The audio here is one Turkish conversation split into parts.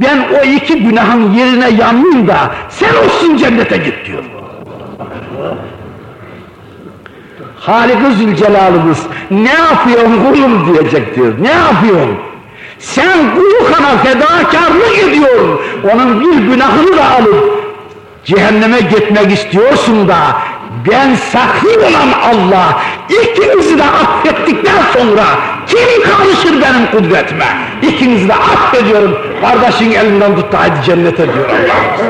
Ben o iki günahın yerine yanmayayım da sen olsun cennete git diyor. Halik-i Zülcelal'ımız ne yapıyorsun kulum diyecek diyor. Ne yapıyorsun? Sen kulu kana fedakarlık ediyorsun. Onun bir günahını da alıp cehenneme gitmek istiyorsun da ben saklı olan Allah ikinizi de affettikten sonra kim karışır benim kudretime? İkinizi de affediyorum. Kardeşin elinden tut hadi cennete diyor Allah.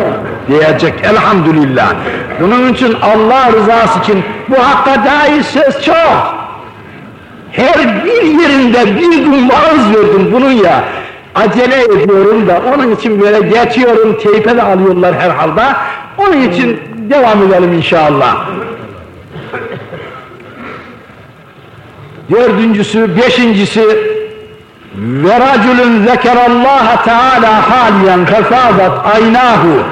Diyecek elhamdülillah. Bunun için Allah rızası için bu hakka dair söz çok. Her bir yerinde bir gün vaaz verdim bunun ya. Acele ediyorum da onun için böyle geçiyorum, teype de alıyorlar herhalde. Onun için devam edelim inşallah. Dördüncüsü, beşincisi ve raculun zekerallaha teala haliyen fefadat aynahu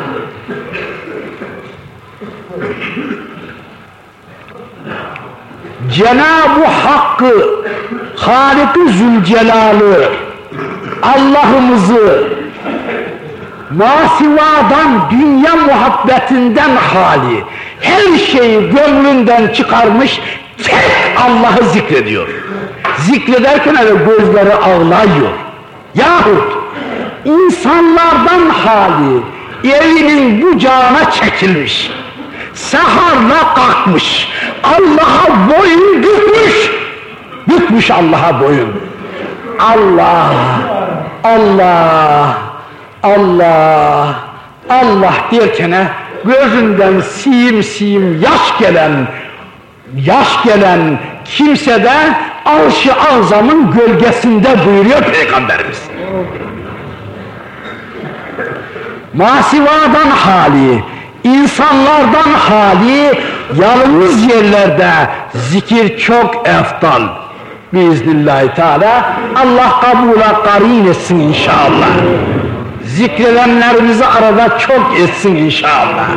Cenab-ı Hakk'ı Halik-i Zülcelal'ı Allah'ımızı masivadan, dünya muhabbetinden hali, her şeyi gönlünden çıkarmış, Allah'ı zikrediyor. Zikrederken öyle gözleri ağlıyor. Yahut insanlardan hali, evinin bucağına çekilmiş, saharla kalkmış, Allah'a boyun bükmüş, bükmüş Allah'a boyun. Allah, Allah, Allah, Allah derken gözünden siyim siyim yaş gelen, yaş gelen kimse de arş-ı azamın gölgesinde buyuruyor Peygamberimiz. Masivadan hali, insanlardan hali, yalnız yerlerde zikir çok eftal. Biiznillahü Teala Allah kabula karin etsin inşallah. Zikredenlerimizi arada çok etsin inşallah.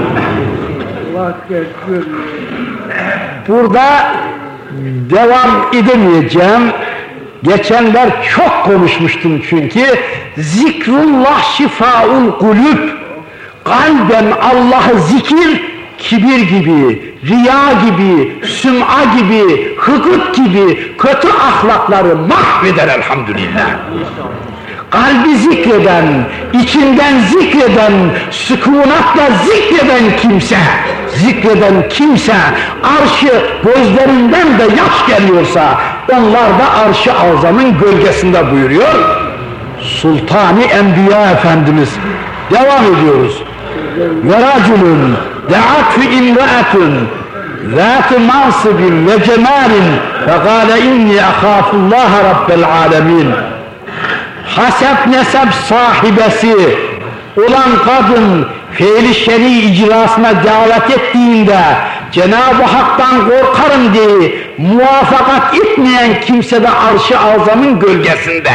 Burada devam edemeyeceğim. Geçenler çok konuşmuştum çünkü. Zikrullah şifaul kulüp. Kalben Allah'ı zikir, kibir gibi, riya gibi, süm'a gibi, hıkıt gibi kötü ahlakları mahveder elhamdülillah. Kalbi zikreden, içinden zikreden, sükunatla zikreden kimse, zikreden kimse, arşı gözlerinden de yaş geliyorsa, onlar da arşı azamın gölgesinde buyuruyor. Sultani Enbiya Efendimiz. Devam ediyoruz. Ve raculun de'atü imra'etun ذات منصب وجمال فقال إني أخاف الله رب العالمين hasep nesep sahibesi olan kadın fiil şer'i icrasına davet ettiğinde Cenab-ı Hak'tan korkarım diye muvaffakat etmeyen kimse de arş-ı azamın gölgesinde.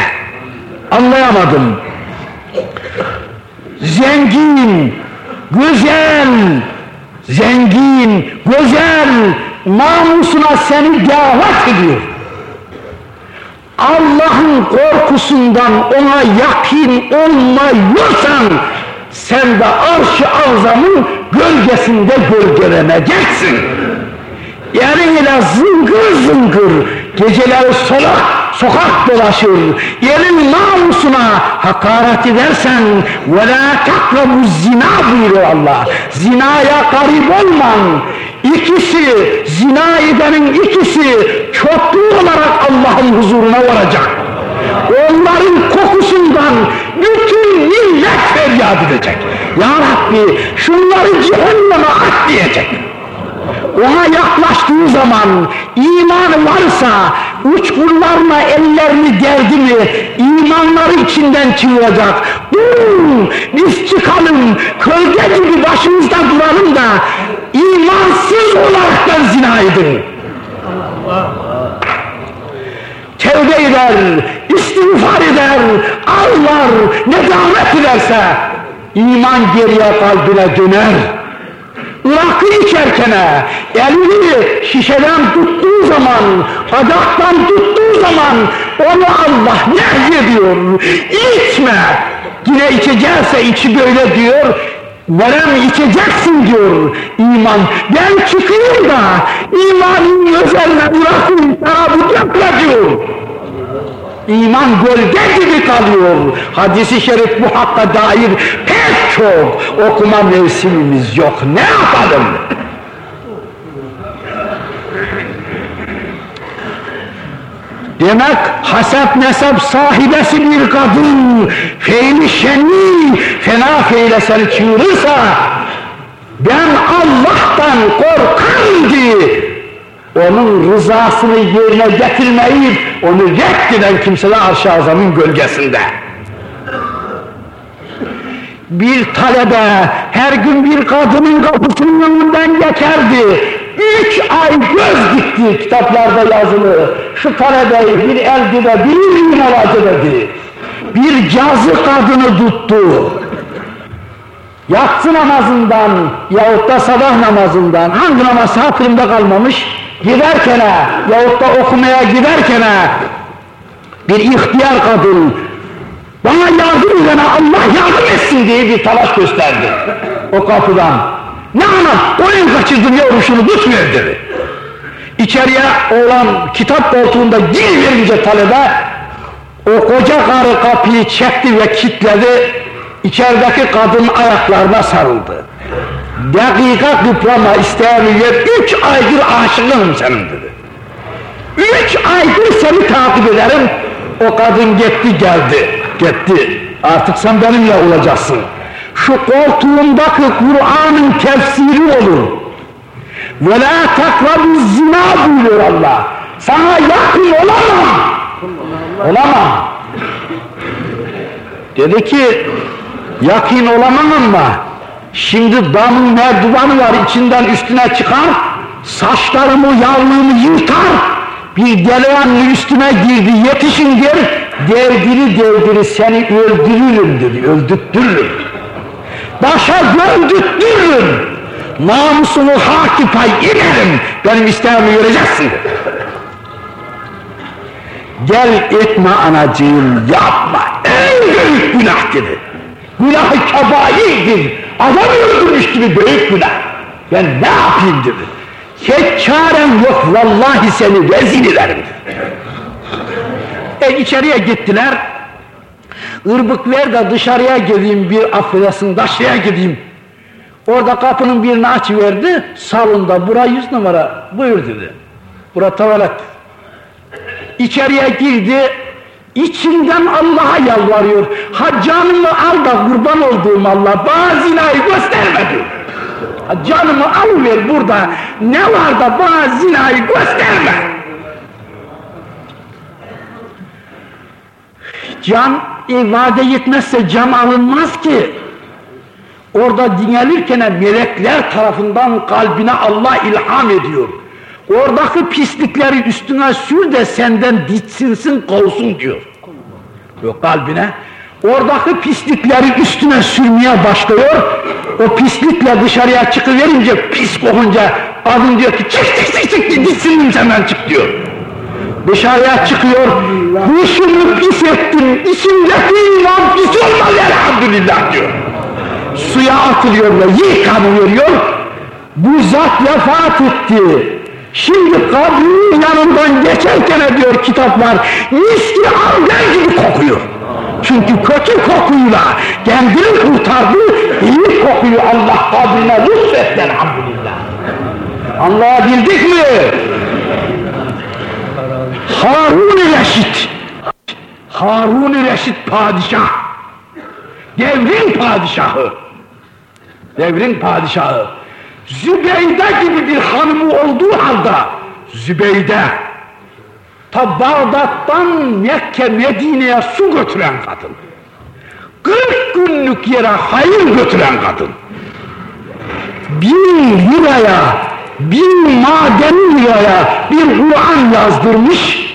Anlayamadım. Zengin, güzel, zengin, güzel, namusuna seni davet ediyor. Allah'ın korkusundan ona yakin olmuyorsan sen de arş-ı azamın gölgesinde gölgeleneceksin. Yerinle zıngır zıngır geceleri solak sokak dolaşır, yerin namusuna hakaret edersen وَلَا تَقْرَبُ zina buyuruyor Allah. Zinaya garip olman. İkisi, zina edenin ikisi çoklu olarak Allah'ın huzuruna varacak. Onların kokusundan bütün millet feryat edecek. Ya Rabbi şunları cehenneme at diyecek ona yaklaştığı zaman imanı varsa uçkurlarına ellerini gerdi mi imanları içinden çıkacak. Durun biz çıkalım kölge gibi başımızda duralım da imansız olaraktan zina edin. Tevbe eder, istiğfar eder, ağlar, nedamet ederse iman geriye kalbine döner rakı içerken elini şişeden tuttuğu zaman, adaktan tuttuğu zaman onu Allah nehyediyor. İçme, Yine içecekse içi böyle diyor, Verem içeceksin diyor iman. Gel çıkıyor da imanın özeline bırakın şarabı dökme diyor. İman gölge gibi kalıyor. Hadis-i şerif bu hakka dair pek çok okuma mevsimimiz yok. Ne yapalım? Demek hasep nesep sahibesi bir kadın feili şenli fena feyle seni çığırırsa ben Allah'tan korkarım ki onun rızasını yerine getirmeyip onu reddeden kimseler arş-ı azamın gölgesinde. Bir talebe her gün bir kadının kapısının önünden geçerdi. Üç ay göz dikti kitaplarda yazılı. Şu talebeyi bir eldide bir gün dedi. Bir cazı kadını tuttu. Yatsı namazından yahut da sabah namazından hangi namaz hatırımda kalmamış giderken yahut da okumaya giderken bir ihtiyar kadın bana yardım edene Allah yardım etsin diye bir talaş gösterdi o kapıdan. Ne anam oyun kaçırdım yavrum şunu tutmuyor dedi. İçeriye oğlan kitap koltuğunda gir verince talebe o koca karı kapıyı çekti ve kilitledi. İçerideki kadın ayaklarına sarıldı. Dakika kıplama isteyemiyor, üç aydır aşığım senin dedi. Üç aydır seni takip ederim. O kadın gitti geldi, gitti. Artık sen benimle olacaksın. Şu koltuğundaki Kur'an'ın tefsiri olur. Ve la takrabu zina buyuruyor Allah. Sana yakın olamam. Olamam. Dedi ki yakın olamam ama şimdi damın merdivanı var içinden üstüne çıkar saçlarımı yavrumu yırtar. Bir delikanlı üstüne girdi yetişin der devdiri devdiri seni öldürürüm dedi öldürttürürüm. Başa döndürttürürüm namusunu haki pay inerim benim isteğimi göreceksin. Gel etme anacığım yapma. En büyük günah dedi günah-ı kebairdir. Adam öldürmüş gibi büyük günah. Ben ne yapayım dedi hiç çarem yok vallahi seni rezil ederim. E içeriye gittiler. Irbık ver de dışarıya gideyim bir affedersin taşıya gideyim. Orada kapının birini açıverdi salonda bura yüz numara buyur dedi. Bura tuvalet. İçeriye girdi içinden Allah'a yalvarıyor. Canımı al da kurban olduğum Allah. Bana zinayı göstermedi. Canımı alıver burada. Ne var da bana zinayı gösterme. Can ifade yetmezse can alınmaz ki. Orada dinlenirken melekler tarafından kalbine Allah ilham ediyor oradaki pislikleri üstüne sür de senden ditsinsin kovsun diyor. Yok kalbine. Oradaki pislikleri üstüne sürmeye başlıyor. O pislikle dışarıya çıkıverince pis kokunca kadın diyor ki çık çık çık çık ditsindim senden çık diyor. Dışarıya çıkıyor. Dışımı pis ettim içimdeki iman pis olmaz elhamdülillah diyor. Suya atılıyor ve yıkanı bu zat vefat etti Şimdi kabrin yanından geçerken diyor kitaplar, miski amden gibi kokuyor. Çünkü kötü kokuyla kendini kurtardı, iyi kokuyu Allah kabrine lütfetti elhamdülillah. Anlayabildik mi? Harun-i Reşit, Harun-i Reşit padişah, devrin padişahı, devrin padişahı, Zübeyde gibi bir hanımı olduğu halde Zübeyde ta Bağdat'tan Mekke Medine'ye su götüren kadın. 40 günlük yere hayır götüren kadın. Bin liraya bin maden liraya bir Kur'an yazdırmış.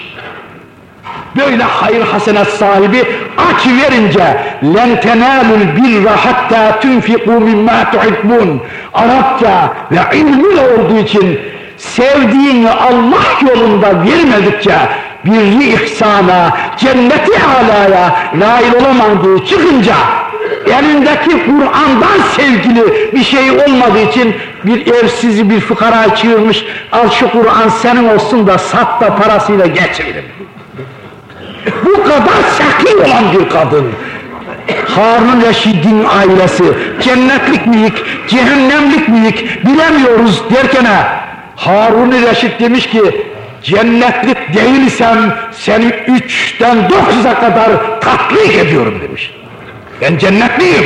Böyle hayır hasenet sahibi aç verince len tenalul birra hatta tunfiku mimma tuhibbun Arapça ve ilmi olduğu için sevdiğini Allah yolunda vermedikçe birri ihsana, cenneti alaya nail olamadığı çıkınca elindeki Kur'an'dan sevgili bir şey olmadığı için bir evsizi bir fukara çığırmış al şu Kur'an senin olsun da sat da parasıyla geçirin. Bu kadar saki olan bir kadın. Harun Reşid'in ailesi cennetlik miyik, cehennemlik miyik bilemiyoruz derken Harun Reşid demiş ki cennetlik değilsem seni üçten dokuza kadar tatlik ediyorum demiş. Ben cennetliyim.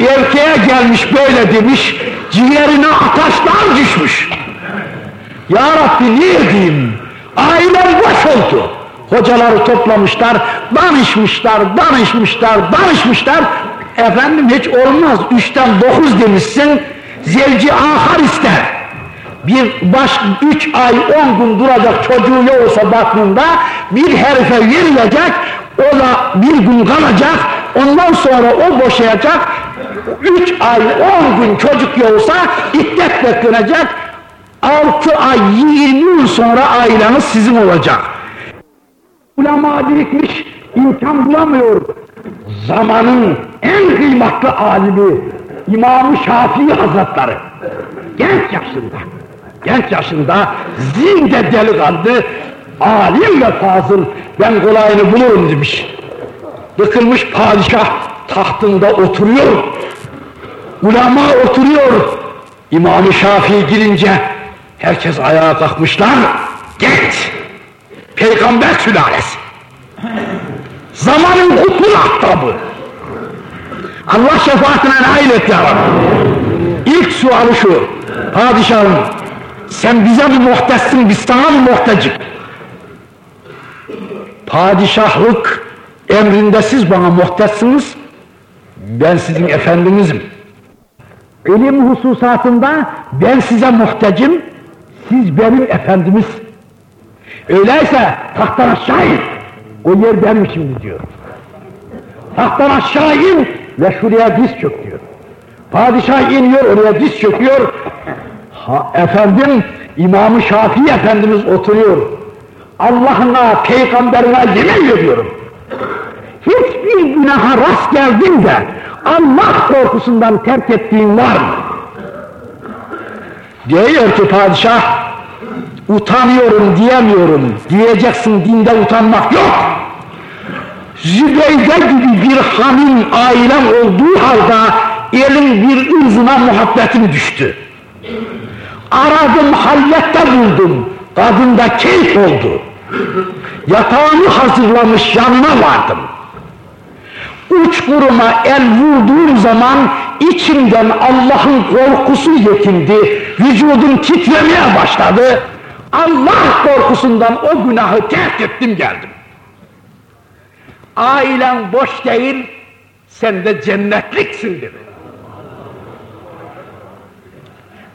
Erkeğe gelmiş böyle demiş, ciğerine ataşlar düşmüş. Ya Rabbi ne diyeyim? Ailem boş oldu. Hocaları toplamışlar, danışmışlar, danışmışlar, danışmışlar. Efendim hiç olmaz, üçten dokuz demişsin, zevci ahar ister. Bir baş üç ay on gün duracak çocuğu yoksa batnında bir herife verilecek, o da bir gün kalacak, ondan sonra o boşayacak, üç ay on gün çocuk yoksa iddet beklenecek, altı ay yirmi yıl sonra aileniz sizin olacak. Ulema birikmiş, imkan bulamıyor. Zamanın en kıymetli alimi İmam-ı Şafii Hazretleri genç yaşında, genç yaşında zinde delikanlı, alim ve fazıl ben kolayını bulurum demiş. Yıkılmış padişah tahtında oturuyor, ulema oturuyor. İmam-ı Şafii girince herkes ayağa kalkmışlar, genç, peygamber sülalesi. Zamanın kutlu ahtabı. Allah şefaatine nail et ya Rabbi. İlk sualı şu, padişahım, sen bize mi muhtessin, biz sana mı muhtacık? Padişahlık emrinde siz bana muhtesiniz, ben sizin efendinizim. İlim hususatında ben size muhtacım, siz benim efendimiz. Öyleyse tahttan aşağı in, o yer benim şimdi diyor. Tahttan aşağı in ve şuraya diz çök diyor. Padişah iniyor, oraya diz çöküyor. Ha, efendim, İmam-ı Şafii Efendimiz oturuyor. Allah'ına, peygamberine yemin ediyorum. Hiçbir günaha rast geldin de Allah korkusundan terk ettiğin var mı? Diyor ki padişah, utanıyorum diyemiyorum. Diyeceksin dinde utanmak yok. Zübeyde gibi bir hanım ailem olduğu halde elin bir ırzına muhabbetim düştü. Aradım halvette buldum. Kadında keyif oldu. Yatağımı hazırlamış yanına vardım. Uç kuruma el vurduğum zaman içimden Allah'ın korkusu yetindi. Vücudum titremeye başladı. Allah korkusundan o günahı terk ettim geldim. Ailen boş değil, sen de cennetliksin dedi.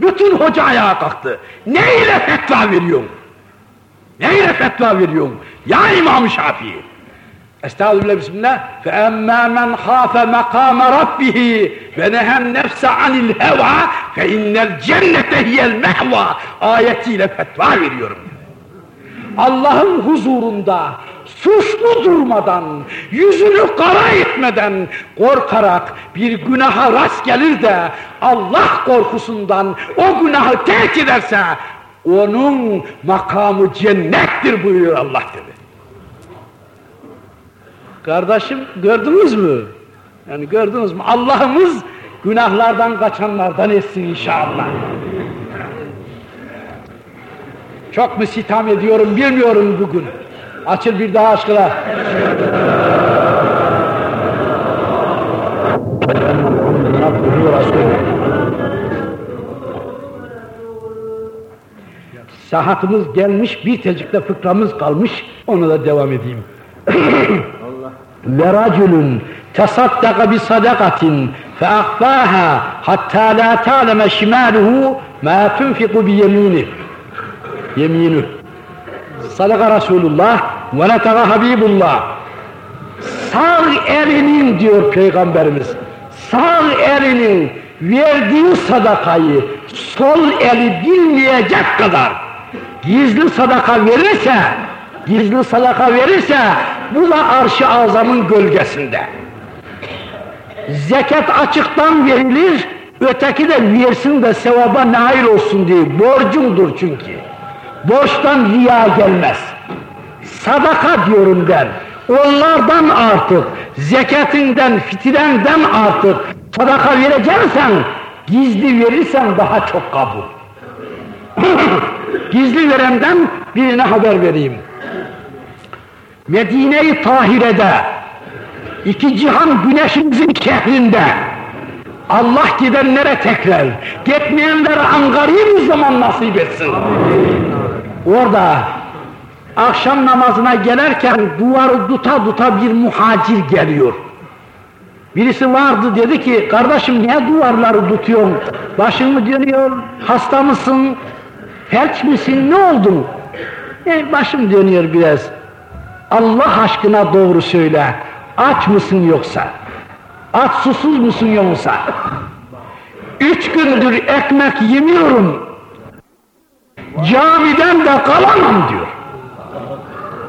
Bütün hoca ayağa kalktı. Ne ile fetva veriyorsun? Ne ile fetva veriyorsun? Ya İmam-ı Şafii. Estağfirullah bismillah. Fe emmâ men khâfe mekâme rabbihi ve nehem nefse anil heva fe innel cennete hiyel mehva ayetiyle fetva veriyorum. Allah'ın huzurunda suçlu durmadan, yüzünü kara etmeden, korkarak bir günaha rast gelir de Allah korkusundan o günahı terk ederse onun makamı cennettir buyuruyor Allah'tır. Kardeşim gördünüz mü? Yani gördünüz mü? Allah'ımız günahlardan kaçanlardan etsin inşallah. Çok mu sitam ediyorum bilmiyorum bugün. Açıl bir daha aşkına. Sahatımız gelmiş, bir tecikte fıkramız kalmış, onu da devam edeyim. Sadakatin fe ahfaha hatta la ta'leme şimaluhu ma tunfiku bi yemini. Yeminu. Sadaka Resulullah ve netaka Habibullah. Sağ elinin diyor Peygamberimiz. Sağ elinin verdiği sadakayı sol eli bilmeyecek kadar gizli sadaka verirse gizli sadaka verirse bu da arş-ı azamın gölgesinde. Zekat açıktan verilir, öteki de versin de sevaba nail olsun diye. Borcumdur çünkü. Borçtan riya gelmez. Sadaka diyorum ben. Onlardan artık, zekatinden, fitrenden artık sadaka vereceksen, gizli verirsen daha çok kabul. gizli verenden birine haber vereyim. Medine-i Tahire'de, iki cihan güneşimizin şehrinde, Allah gidenlere tekrar, gitmeyenlere angari bir zaman nasip etsin. Orada akşam namazına gelerken duvarı tuta tuta bir muhacir geliyor. Birisi vardı dedi ki, kardeşim niye duvarları tutuyorsun? Başın mı dönüyor, hasta mısın, felç misin, ne oldun? E, başım dönüyor biraz. Allah aşkına doğru söyle, aç mısın yoksa? Aç susuz musun yoksa? Üç gündür ekmek yemiyorum, camiden de kalamam diyor.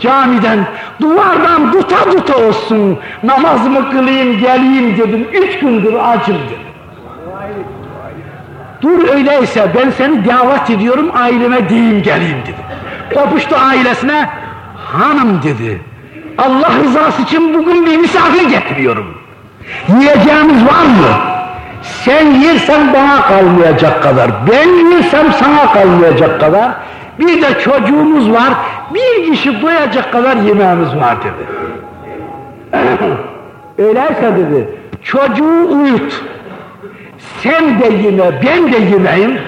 Camiden, duvardan tuta tuta olsun, namazımı kılayım geleyim dedim, üç gündür acım dedim. Dur öyleyse ben seni davet ediyorum aileme diyeyim geleyim dedi. Kopuştu ailesine, hanım dedi. Allah rızası için bugün bir misafir getiriyorum. Yiyeceğimiz var mı? Sen yersen bana kalmayacak kadar, ben yersem sana kalmayacak kadar, bir de çocuğumuz var, bir kişi doyacak kadar yemeğimiz var dedi. Öyleyse dedi, çocuğu uyut, sen de yeme, ben de yemeyim,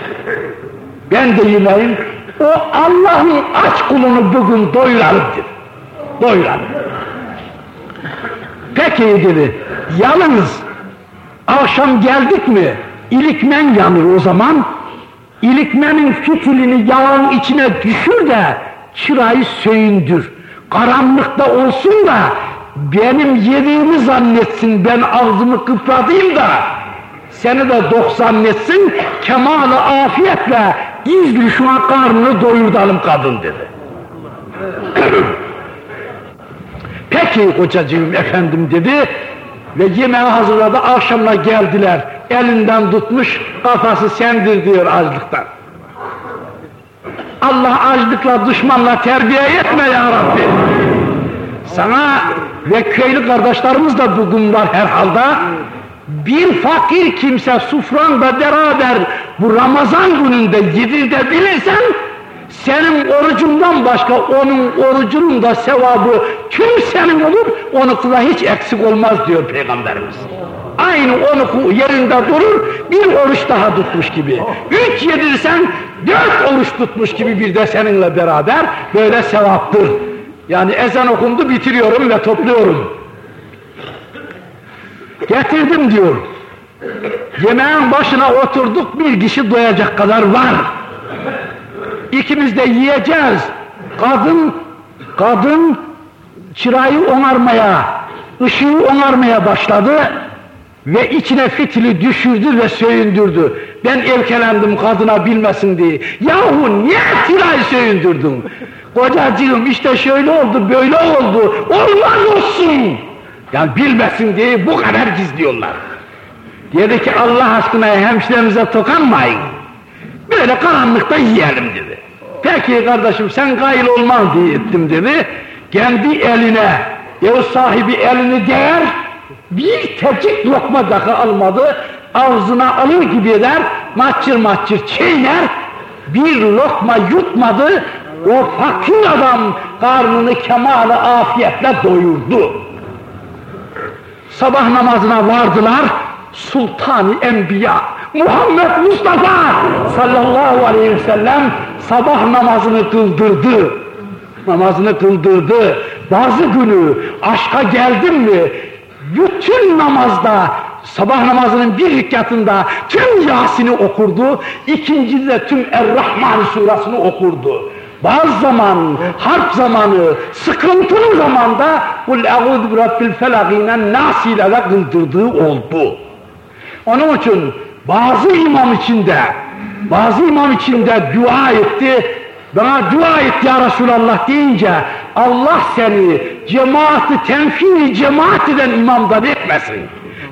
ben de yemeyim, o Allah'ın aç kulunu bugün doyuralım dedi. Doyuralım. Peki dedi, yalnız akşam geldik mi, ilikmen yanır o zaman, ilikmenin fitilini yağın içine düşür de çırayı söyündür. Karanlıkta olsun da benim yediğimi zannetsin, ben ağzımı kıpradayım da seni de dok zannetsin, kemalı afiyetle gizli şu karnını doyurdalım kadın dedi. Peki kocacığım efendim dedi ve yemeği hazırladı akşamla geldiler. Elinden tutmuş kafası sendir diyor açlıktan. Allah açlıkla düşmanla terbiye etme ya Rabbi. Sana ve köylü kardeşlerimiz de bugün var herhalde. Bir fakir kimse sufranda beraber bu Ramazan gününde yedirtebilirsen senin orucundan başka onun orucunun da sevabı tüm senin olur, onu da hiç eksik olmaz diyor Peygamberimiz. Aynı onu yerinde durur, bir oruç daha tutmuş gibi. Üç yedirsen, dört oruç tutmuş gibi bir de seninle beraber böyle sevaptır. Yani ezan okundu, bitiriyorum ve topluyorum. Getirdim diyor. Yemeğin başına oturduk, bir kişi doyacak kadar var. İkimiz de yiyeceğiz. Kadın, kadın çırayı onarmaya, ışığı onarmaya başladı ve içine fitili düşürdü ve söyündürdü. Ben evkelendim kadına bilmesin diye. Yahu niye çırayı söyündürdün? Kocacığım işte şöyle oldu, böyle oldu, olmaz olsun. Yani bilmesin diye bu kadar gizliyorlar. Dedi ki Allah aşkına hemşiremize tokanmayın. Böyle karanlıkta yiyelim dedi. Peki kardeşim sen gayil olmaz diye ettim dedi. Kendi eline, ev sahibi elini değer, bir tecik lokma dahi almadı. Ağzına alır gibi eder, maçır maçır çiğner, bir lokma yutmadı. O fakir adam karnını kemalı afiyetle doyurdu. Sabah namazına vardılar, Sultan-ı Enbiya Muhammed Mustafa sallallahu aleyhi ve sellem sabah namazını kıldırdı. Namazını kıldırdı. Bazı günü aşka geldin mi bütün namazda sabah namazının bir rikatında tüm Yasin'i okurdu, ikincide de tüm Er-Rahman surasını okurdu. Bazı zaman, harp zamanı, sıkıntılı zamanda kul eûzü bi rabbil felakînen nas kıldırdığı oldu. Onun için bazı imam içinde, bazı imam içinde dua etti, bana dua et ya Resulallah deyince Allah seni cemaati tenfiri cemaat eden imamdan etmesin.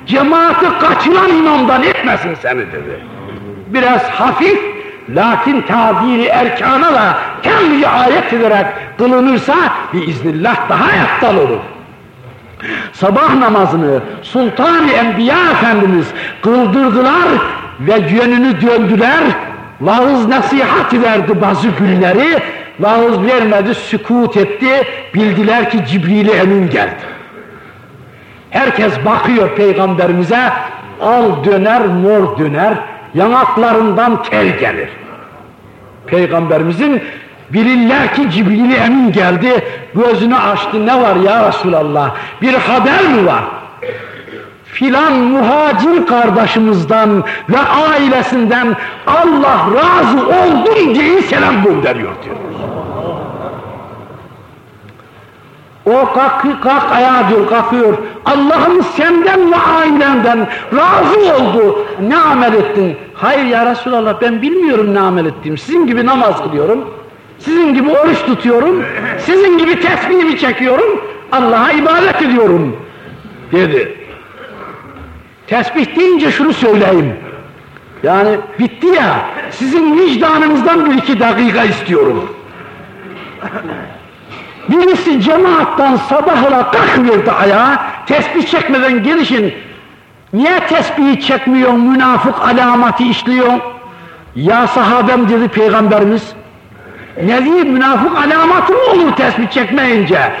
Cemaati kaçıran imamdan etmesin seni dedi. Biraz hafif lakin tabiri erkana da tam riayet ederek kılınırsa biiznillah daha yaptal olur. Sabah namazını Sultan-ı Enbiya Efendimiz kıldırdılar ve yönünü döndüler. Vaaz nasihat verdi bazı günleri, vaaz vermedi, sükut etti. Bildiler ki Cibril-i Emin geldi. Herkes bakıyor peygamberimize, al döner, mor döner, yanaklarından ter gelir. Peygamberimizin bilirler ki Cibril-i Emin geldi, gözünü açtı, ne var ya Resulallah, bir haber mi var? Filan muhacir kardeşimizden ve ailesinden Allah razı oldum diye selam gönderiyor diyor. O kalk, kalk ayağa diyor, kalkıyor. Allah'ım senden ve ailenden razı oldu. Ne amel ettin? Hayır ya Resulallah ben bilmiyorum ne amel ettiğimi. Sizin gibi namaz kılıyorum. Sizin gibi oruç tutuyorum. Sizin gibi tesbihimi çekiyorum. Allah'a ibadet ediyorum. Dedi. Tesbih deyince şunu söyleyeyim. Yani bitti ya, sizin vicdanınızdan bir iki dakika istiyorum. Birisi cemaattan sabahla kalkıverdi ayağa, tesbih çekmeden gelişin. Niye tesbihi çekmiyor, münafık alamati işliyor? Ya sahabem dedi peygamberimiz. Ne diye münafık alamatı mı olur tesbih çekmeyince?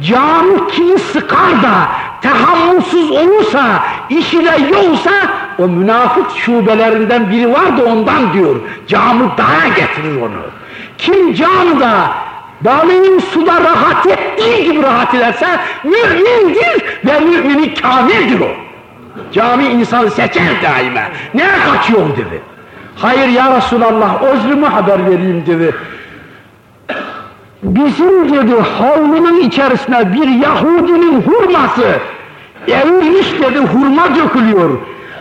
Canı kimi sıkar da tahammülsüz olursa, işi de yoksa o münafık şubelerinden biri var da ondan diyor. Camı daha getirir onu. Kim canı balığın suda rahat ettiği gibi rahat ederse mümindir ve müminin kamildir o. Cami insanı seçer daima. Ne kaçıyor dedi. Hayır ya Resulallah özrümü haber vereyim dedi. Bizim dedi havlunun içerisine bir Yahudinin hurması erilmiş dedi hurma dökülüyor.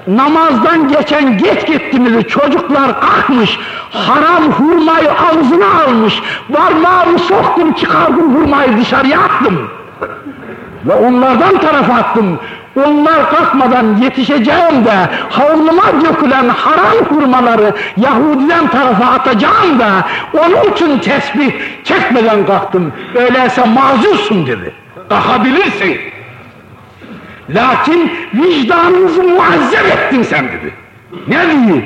Namazdan geçen geç gitti mi çocuklar kalkmış, haram hurmayı ağzına almış, parmağımı soktum çıkardım hurmayı dışarıya attım. Ve onlardan tarafa attım. Onlar kalkmadan yetişeceğim de havluma dökülen haram hurmaları Yahudiden tarafa atacağım da onun için tesbih çekmeden kalktım. Öyleyse mazursun dedi. Kalkabilirsin. Lakin vicdanınızı muazzem ettin sen dedi. Ne diyeyim?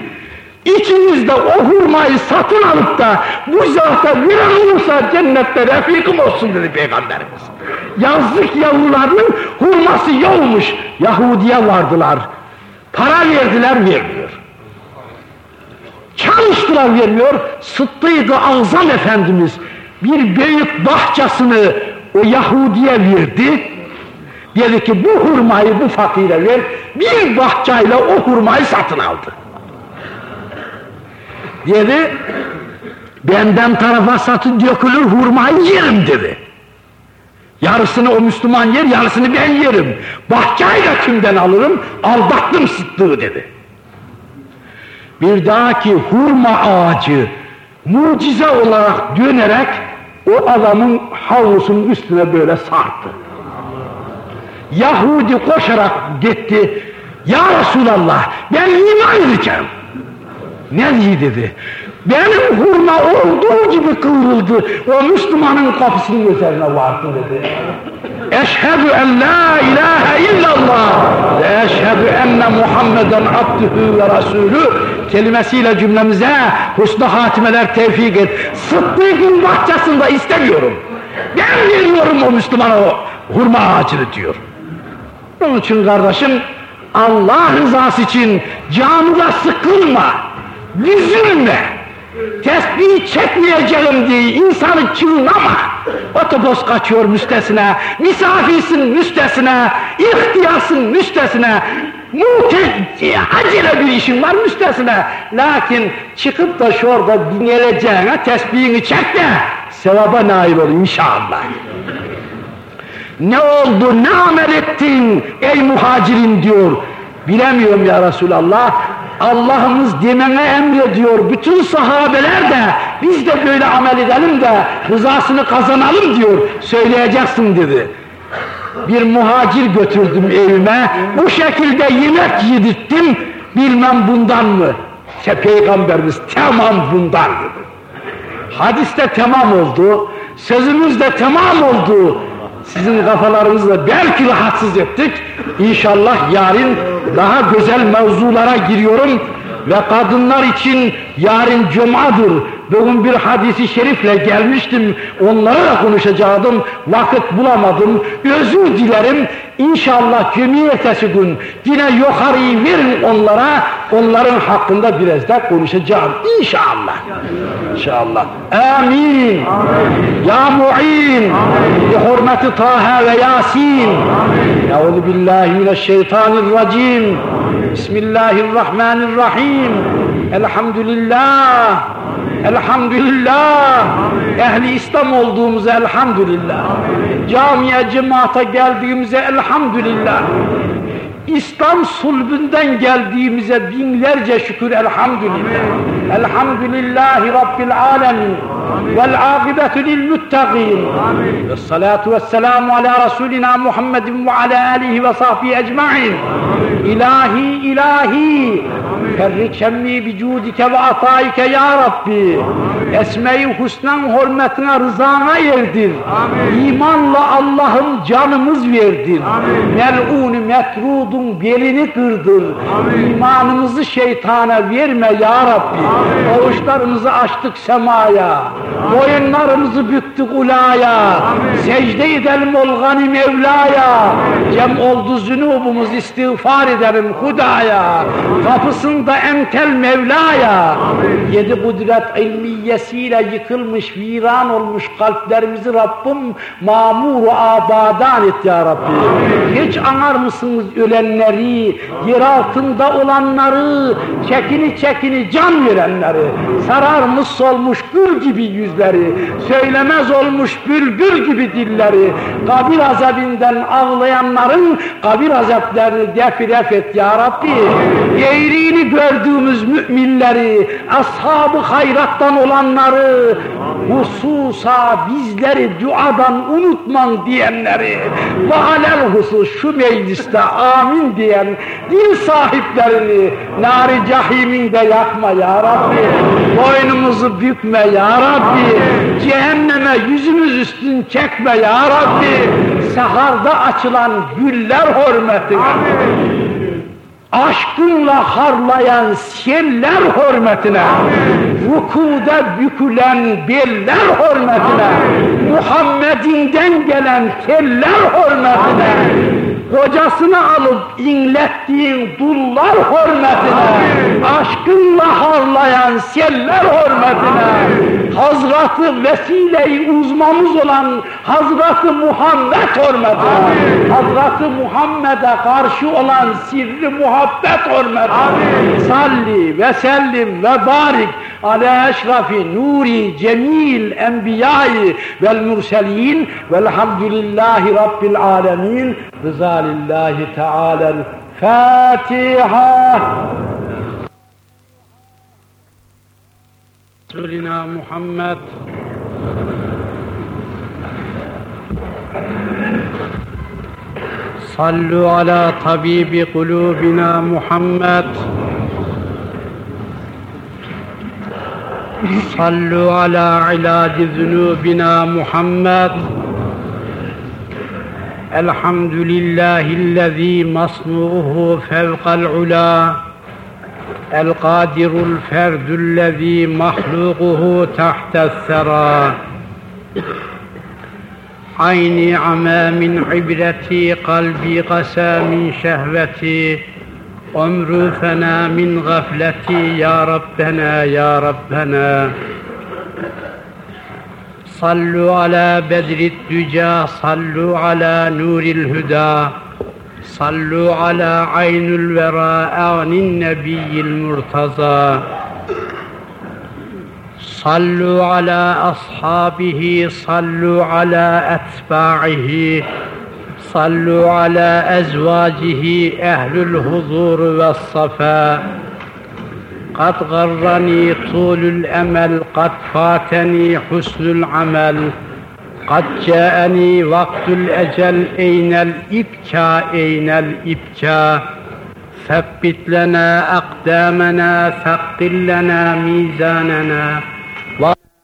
İçinizde o hurmayı satın alıp da bu zata veren olursa cennette refikim olsun dedi Peygamberimiz. Yazlık yavrularının hurması yokmuş. Yahudiye vardılar. Para verdiler vermiyor. Çalıştılar vermiyor. Sıddık-ı Azam Efendimiz bir büyük bahçesini o Yahudiye verdi. Dedi ki bu hurmayı bu fakire ver. Bir bahçeyle o hurmayı satın aldı dedi, benden tarafa satın dökülür hurmayı yerim dedi. Yarısını o Müslüman yer, yarısını ben yerim. Bahçeyle kimden alırım? Aldattım sıddığı dedi. Bir dahaki hurma ağacı mucize olarak dönerek o adamın havlusunun üstüne böyle sarktı. Yahudi koşarak gitti. Ya Resulallah ben iman edeceğim. Ne diye dedi? Benim hurma olduğu gibi kıvrıldı. O Müslümanın kapısının üzerine vardı dedi. Eşhedü en la ilahe illallah ve eşhedü enne Muhammeden abdühü ve rasulü kelimesiyle cümlemize husna hatimeler tevfik et. Sıddık'ın bahçesinde istemiyorum. Ben veriyorum o Müslümana o hurma ağacını diyor. Onun için kardeşim Allah rızası için camıda sıkılma yüzünle tesbih çekmeyeceğim diye insanı çınlama. Otobüs kaçıyor müstesine, misafirsin müstesine, ihtiyarsın müstesine, muhteci, acele bir işin var müstesine. Lakin çıkıp da şurada dinleyeceğine tesbihini çek de sevaba nail ol inşallah. Ne oldu, ne amel ettin ey muhacirin diyor. Bilemiyorum ya Resulallah, Allah'ımız dememe emrediyor. Bütün sahabeler de biz de böyle amel edelim de rızasını kazanalım diyor. Söyleyeceksin dedi. Bir muhacir götürdüm evime. Bu şekilde yemek yedirttim. Bilmem bundan mı? İşte Peygamberimiz tamam bundan dedi. Hadiste tamam oldu. Sözümüz de tamam oldu. Sizin kafalarınızla belki rahatsız ettik. İnşallah yarın daha güzel mevzulara giriyorum ve kadınlar için yarın cumadır. Bugün bir hadisi şerifle gelmiştim, onlara da konuşacaktım, vakit bulamadım, özür dilerim. İnşallah cumiyetesi gün yine yukarıyı verin onlara, onların hakkında biraz da konuşacağım. İnşallah. İnşallah. Amin. Ya mu'in. Bi hurmeti Taha ve Yasin. Euzu billahi mineşşeytanirracim. Bismillahirrahmanirrahim. Elhamdülillah. Elhamdülillah. Ehli İslam olduğumuza elhamdülillah. Camiye cemaate geldiğimize elhamdülillah. İslam sulbünden geldiğimize binlerce şükür elhamdülillah. Elhamdülillahi Rabbil alemin. Vel akibetu lil muttaqin. Ve salatu ve selamu ala Resulina Muhammedin ve ala alihi ve sahbihi ecma'in. İlahi ilahi. Ferrik şemmi bi cudike ve ataike ya Rabbi. Esme-i husnan hürmetine rızana erdir. İmanla Allah'ım canımız verdir. Mel'un metrudun belini kırdır. İmanımızı şeytana verme ya Rabbi. Avuçlarımızı açtık semaya. Boyunlarımızı büktük ulaya. Secde edelim ol gani Mevla'ya. Cem oldu zünubumuz istiğfar edelim Huda'ya. Kapısında entel Mevla'ya. Yedi kudret ilmiyesiyle yıkılmış, viran olmuş kalplerimizi Rabbim mamuru abadan et ya Rabbi. Hiç anar mısınız ölenleri, yer altında olanları, çekini çekini can verenleri, sararmış solmuş gül gibi yüzleri, söylemez olmuş bülbül gibi dilleri, kabir azabinden ağlayanların kabir azaplarını defiref et ya Rabbi. Eğriğini gördüğümüz müminleri, ashab-ı hayrattan olanları, hususa bizleri duadan unutman diyenleri, ve alel husus şu mecliste amin diyen din sahiplerini nar-ı cahiminde yakma ya Rabbi. Boynumuzu bükme ya Rabbi. Cehenneme yüzümüz üstün çekme ya Rabbi. Saharda açılan güller hürmetine. Aşkınla harlayan seller hürmetine, vukuda bükülen beller hürmetine, Muhammed'inden gelen teller hürmetine, kocasını alıp inlettiğin dullar hürmetine, aşkınla harlayan seller hürmetine, Hazreti vesile-i uzmamız olan Hazreti Muhammed hürmetine, Hazreti Muhammed'e karşı olan sirri muhabbet hürmetine, salli ve sellim ve barik ala eşrafi nuri cemil enbiyayı vel murselin velhamdülillahi rabbil alemin rıza lillahi teala'l Fatiha Resulina Muhammed صلوا على طبيب قلوبنا محمد صلوا على علاج ذنوبنا محمد. الحمد لله الذي مصنوعه فوق العلا. القادر الفرد الذي مخلوقه تحت الثرى. عيني عمى من عبرتي قلبي قسى من شهوتي. Ömrü fena min gafleti ya Rabbena ya Rabbena. Sallu ala bedrit düca Sallu ala nuril hüda Sallu ala aynül vera Ağnin nebiyyil murtaza. Sallu ala ashabihi Sallu ala etbaihi. صلوا على أزواجه أهل الحضور والصفاء قد غرني طول الأمل قد فاتني حسن العمل. قد جاءني وقت الأجل أين الإبكاء أين الإبكاء ثبت لنا أقدامنا ثقل لنا ميزاننا.